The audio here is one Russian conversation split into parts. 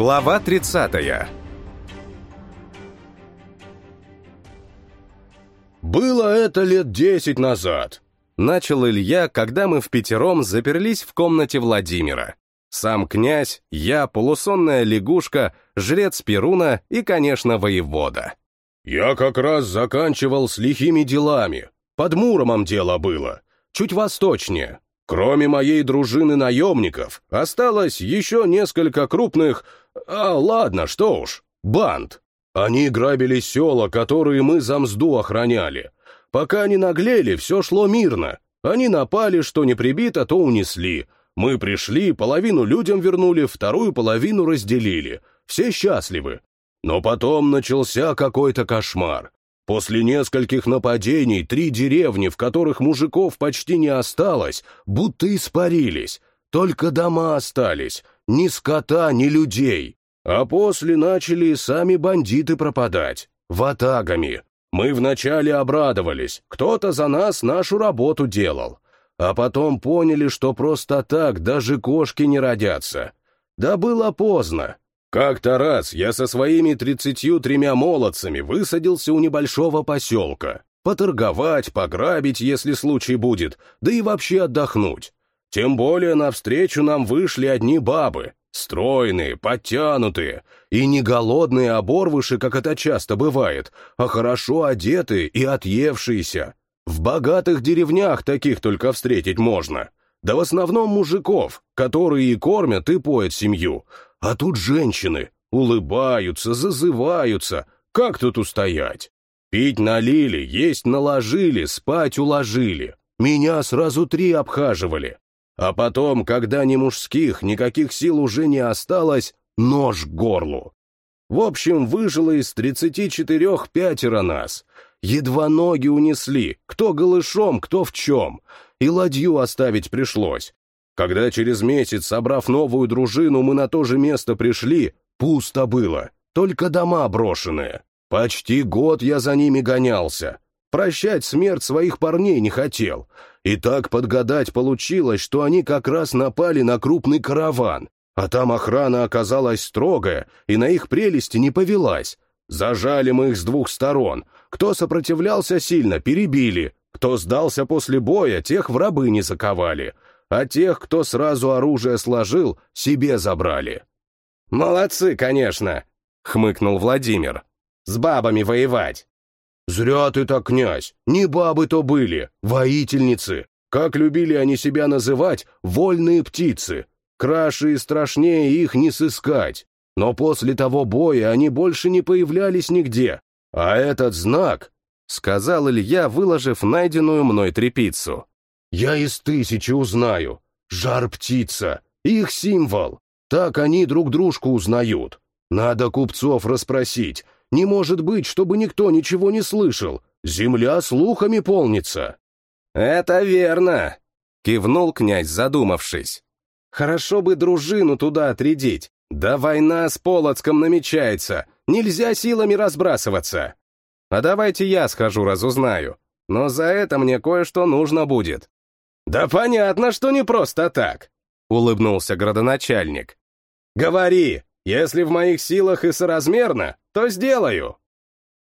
Глава 30 «Было это лет десять назад», — начал Илья, когда мы в пятером заперлись в комнате Владимира. Сам князь, я, полусонная лягушка, жрец Перуна и, конечно, воевода. «Я как раз заканчивал с лихими делами. Под Муромом дело было. Чуть восточнее. Кроме моей дружины наемников, осталось еще несколько крупных... А, ладно, что уж, банд. Они грабили села, которые мы за мзду охраняли. Пока не наглели, все шло мирно. Они напали, что не прибито, то унесли. Мы пришли, половину людям вернули, вторую половину разделили. Все счастливы. Но потом начался какой-то кошмар. После нескольких нападений три деревни, в которых мужиков почти не осталось, будто испарились. Только дома остались, ни скота, ни людей. А после начали сами бандиты пропадать, ватагами. Мы вначале обрадовались, кто-то за нас нашу работу делал. А потом поняли, что просто так даже кошки не родятся. Да было поздно. Как-то раз я со своими тридцатью тремя молодцами высадился у небольшого поселка. Поторговать, пограбить, если случай будет, да и вообще отдохнуть. Тем более навстречу нам вышли одни бабы, стройные, подтянутые, и не голодные оборвыши, как это часто бывает, а хорошо одетые и отъевшиеся. В богатых деревнях таких только встретить можно. Да в основном мужиков, которые и кормят, и поят семью, а тут женщины улыбаются, зазываются. Как тут устоять? Пить налили, есть наложили, спать уложили. Меня сразу три обхаживали. А потом, когда ни мужских, никаких сил уже не осталось, нож к горлу. В общем, выжило из тридцати четырех пятеро нас. Едва ноги унесли, кто голышом, кто в чем. И ладью оставить пришлось. Когда через месяц, собрав новую дружину, мы на то же место пришли, пусто было, только дома брошенные. Почти год я за ними гонялся. Прощать смерть своих парней не хотел. И так подгадать получилось, что они как раз напали на крупный караван, а там охрана оказалась строгая и на их прелести не повелась. Зажали мы их с двух сторон. Кто сопротивлялся сильно, перебили. Кто сдался после боя, тех в рабы не заковали а тех, кто сразу оружие сложил, себе забрали. «Молодцы, конечно», — хмыкнул Владимир. «С бабами воевать». «Зря ты так, князь, не бабы то были, воительницы. Как любили они себя называть, вольные птицы. Краше и страшнее их не сыскать. Но после того боя они больше не появлялись нигде. А этот знак...» — сказал Илья, выложив найденную мной трепицу. Я из тысячи узнаю. Жар-птица, их символ. Так они друг дружку узнают. Надо купцов расспросить. Не может быть, чтобы никто ничего не слышал. Земля слухами полнится. Это верно, кивнул князь, задумавшись. Хорошо бы дружину туда отрядить. Да война с Полоцком намечается. Нельзя силами разбрасываться. А давайте я схожу, разузнаю. Но за это мне кое-что нужно будет. «Да понятно, что не просто так», — улыбнулся градоначальник. «Говори, если в моих силах и соразмерно, то сделаю».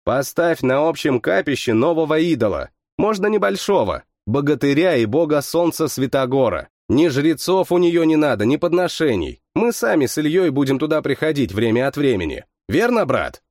«Поставь на общем капище нового идола, можно небольшого, богатыря и бога солнца Святогора. Ни жрецов у нее не надо, ни подношений. Мы сами с Ильей будем туда приходить время от времени. Верно, брат?»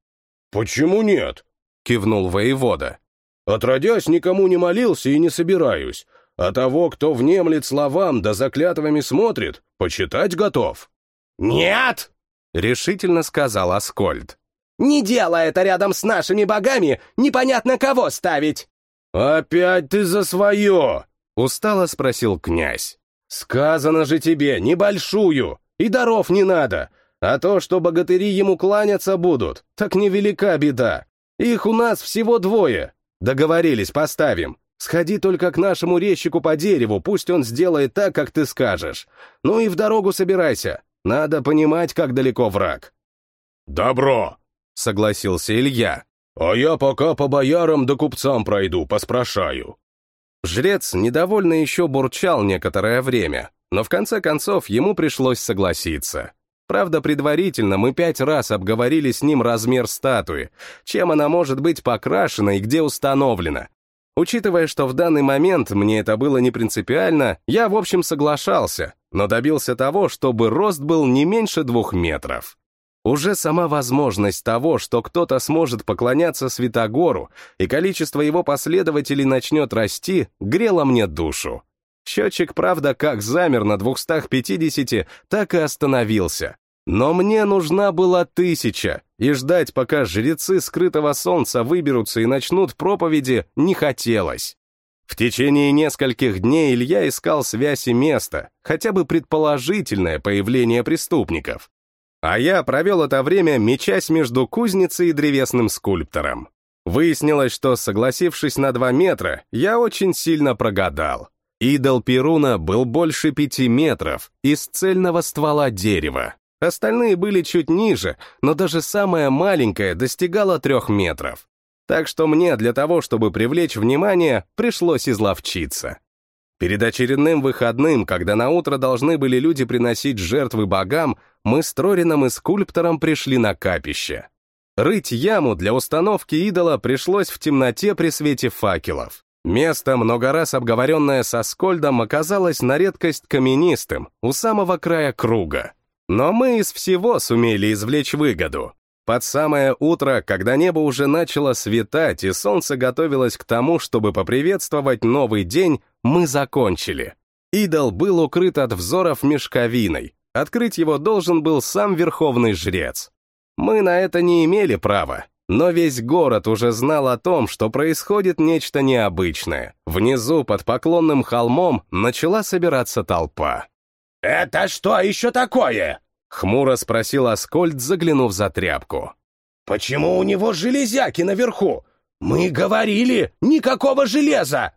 «Почему нет?» — кивнул воевода. «Отродясь, никому не молился и не собираюсь а того, кто внемлет словам да заклятвами смотрит, почитать готов». «Нет!» — решительно сказал Аскольд. «Не делай это рядом с нашими богами, непонятно кого ставить!» «Опять ты за свое!» — устало спросил князь. «Сказано же тебе, небольшую, и даров не надо, а то, что богатыри ему кланяться будут, так невелика беда. Их у нас всего двое. Договорились, поставим. Сходи только к нашему резчику по дереву, пусть он сделает так, как ты скажешь. Ну и в дорогу собирайся. Надо понимать, как далеко враг». «Добро», — согласился Илья. «А я пока по боярам да купцам пройду, поспрашаю». Жрец недовольно еще бурчал некоторое время, но в конце концов ему пришлось согласиться. Правда, предварительно мы пять раз обговорили с ним размер статуи, чем она может быть покрашена и где установлена. Учитывая, что в данный момент мне это было не принципиально, я, в общем, соглашался, но добился того, чтобы рост был не меньше двух метров. Уже сама возможность того, что кто-то сможет поклоняться Святогору, и количество его последователей начнет расти, грела мне душу. Счетчик, правда, как замер на 250, так и остановился. Но мне нужна была тысяча, и ждать, пока жрецы скрытого солнца выберутся и начнут проповеди, не хотелось. В течение нескольких дней Илья искал связь и место, хотя бы предположительное появление преступников. А я провел это время, мечась между кузницей и древесным скульптором. Выяснилось, что, согласившись на два метра, я очень сильно прогадал. Идол Перуна был больше пяти метров, из цельного ствола дерева. Остальные были чуть ниже, но даже самая маленькая достигала трех метров. Так что мне для того, чтобы привлечь внимание, пришлось изловчиться. Перед очередным выходным, когда на утро должны были люди приносить жертвы богам, мы с Трорином и скульптором пришли на капище. Рыть яму для установки идола пришлось в темноте при свете факелов. Место, много раз обговоренное со Скольдом, оказалось на редкость каменистым, у самого края круга. Но мы из всего сумели извлечь выгоду. Под самое утро, когда небо уже начало светать и солнце готовилось к тому, чтобы поприветствовать новый день, мы закончили. Идол был укрыт от взоров мешковиной. Открыть его должен был сам верховный жрец. Мы на это не имели права, но весь город уже знал о том, что происходит нечто необычное. Внизу, под поклонным холмом, начала собираться толпа. «Это что еще такое?» — хмуро спросил Аскольд, заглянув за тряпку. «Почему у него железяки наверху? Мы говорили, никакого железа!»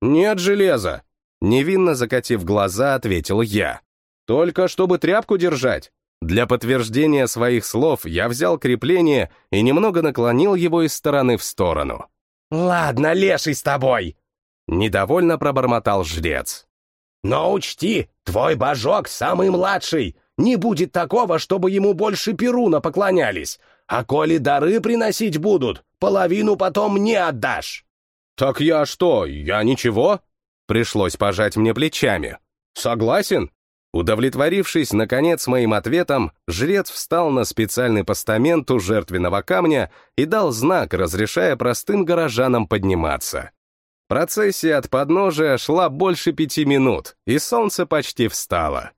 «Нет железа!» — невинно закатив глаза, ответил я. «Только чтобы тряпку держать. Для подтверждения своих слов я взял крепление и немного наклонил его из стороны в сторону. «Ладно, леший с тобой!» Недовольно пробормотал жрец. «Но учти, твой божок самый младший. Не будет такого, чтобы ему больше Перуна поклонялись. А коли дары приносить будут, половину потом мне отдашь». «Так я что, я ничего?» Пришлось пожать мне плечами. «Согласен, Удовлетворившись, наконец, моим ответом, жрец встал на специальный постамент у жертвенного камня и дал знак, разрешая простым горожанам подниматься. Процессия от подножия шла больше пяти минут, и солнце почти встало.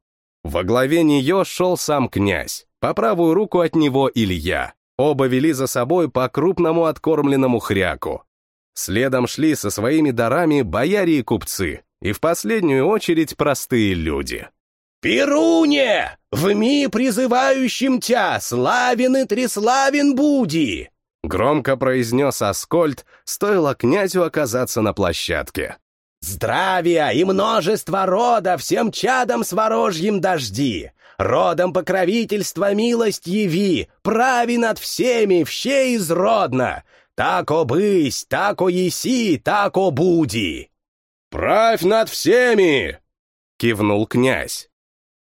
Во главе нее шел сам князь, по правую руку от него Илья. Оба вели за собой по крупному откормленному хряку. Следом шли со своими дарами бояре и купцы, и в последнюю очередь простые люди. «Перуне! Вми призывающим тя, славен и треславен буди!» Громко произнес Аскольд, стоило князю оказаться на площадке. «Здравия и множество рода всем чадам сворожьим дожди! Родом покровительства милость яви, прави над всеми, все изродно! Тако бысь, тако еси, тако буди!» «Правь над всеми!» — кивнул князь.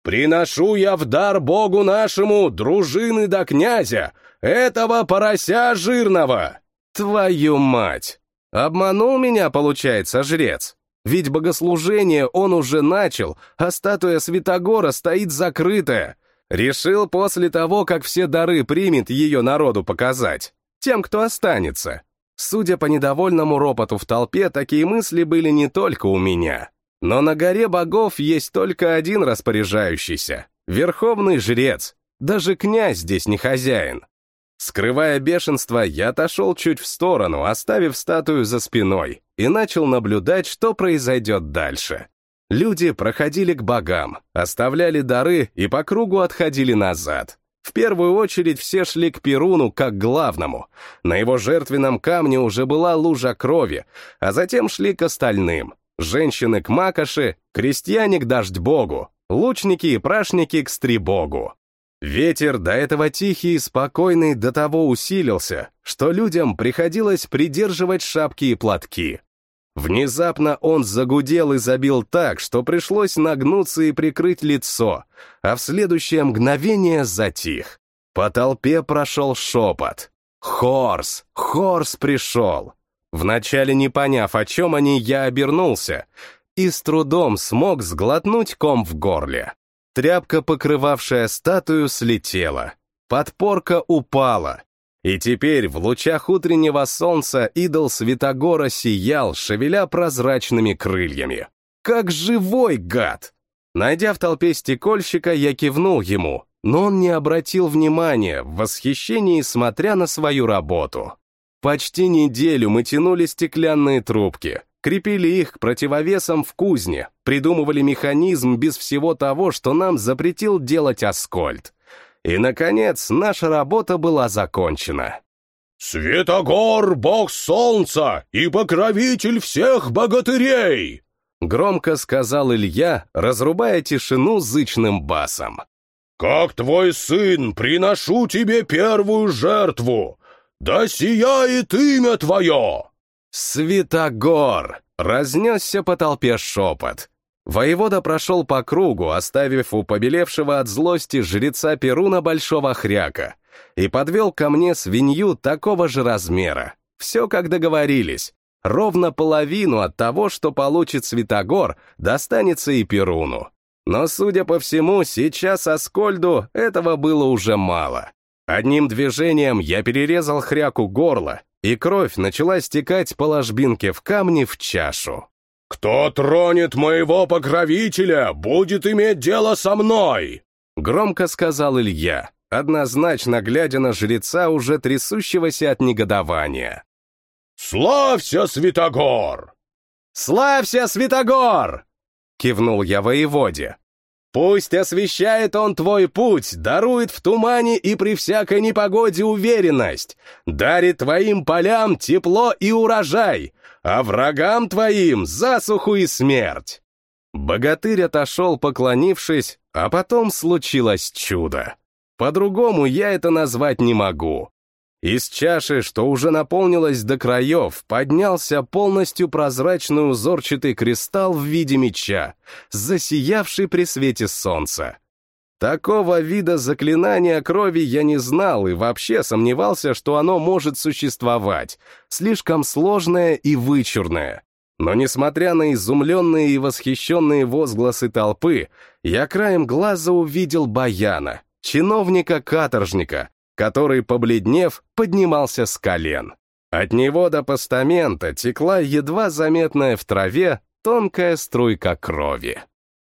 Приношу я в дар Богу нашему дружины до князя, этого порося жирного. Твою мать! Обманул меня, получается, жрец. Ведь богослужение он уже начал, а статуя Святогора стоит закрытая. Решил после того, как все дары примет, ее народу показать. Тем, кто останется. Судя по недовольному ропоту в толпе, такие мысли были не только у меня. Но на горе богов есть только один распоряжающийся — верховный жрец. Даже князь здесь не хозяин. Скрывая бешенство, я отошел чуть в сторону, оставив статую за спиной, и начал наблюдать, что произойдет дальше. Люди проходили к богам, оставляли дары и по кругу отходили назад. В первую очередь все шли к Перуну как главному. На его жертвенном камне уже была лужа крови, а затем шли к остальным. Женщины к Макоши, крестьяне к Дождь-богу, лучники и прашники к Стрибогу. Ветер, до этого тихий и спокойный, до того усилился, что людям приходилось придерживать шапки и платки. Внезапно он загудел и забил так, что пришлось нагнуться и прикрыть лицо, а в следующее мгновение затих. По толпе прошел шепот. «Хорс! Хорс пришел!» Вначале не поняв, о чем они, я обернулся и с трудом смог сглотнуть ком в горле. Тряпка, покрывавшая статую, слетела. Подпорка упала. И теперь в лучах утреннего солнца идол Святогора сиял, шевеля прозрачными крыльями. Как живой гад! Найдя в толпе стекольщика, я кивнул ему, но он не обратил внимания, в восхищении смотря на свою работу. Почти неделю мы тянули стеклянные трубки, крепили их к противовесам в кузне, придумывали механизм без всего того, что нам запретил делать Аскольд. И, наконец, наша работа была закончена. «Светогор, бог солнца и покровитель всех богатырей!» Громко сказал Илья, разрубая тишину зычным басом. «Как твой сын, приношу тебе первую жертву! Да сияет имя твое!» «Святогор!» — разнесся по толпе шепот. Воевода прошел по кругу, оставив у побелевшего от злости жреца Перуна большого хряка, и подвел ко мне свинью такого же размера. Все как договорились. Ровно половину от того, что получит Святогор, достанется и Перуну. Но, судя по всему, сейчас Аскольду этого было уже мало. Одним движением я перерезал хряку горло, и кровь начала стекать по ложбинке в камне в чашу. «Кто тронет моего покровителя, будет иметь дело со мной!» Громко сказал Илья, однозначно глядя на жреца, уже трясущегося от негодования. «Славься, Святогор!» «Славься, Святогор!» — кивнул я воеводе. «Пусть освещает он твой путь, дарует в тумане и при всякой непогоде уверенность, дарит твоим полям тепло и урожай, а врагам твоим засуху и смерть!» Богатырь отошел, поклонившись, а потом случилось чудо. По-другому я это назвать не могу. Из чаши, что уже наполнилась до краев, поднялся полностью прозрачный узорчатый кристалл в виде меча, засиявший при свете солнца. Такого вида заклинания крови я не знал и вообще сомневался, что оно может существовать, слишком сложное и вычурное. Но несмотря на изумленные и восхищенные возгласы толпы, я краем глаза увидел Баяна, чиновника-каторжника, который, побледнев, поднимался с колен. От него до постамента текла едва заметная в траве тонкая струйка крови.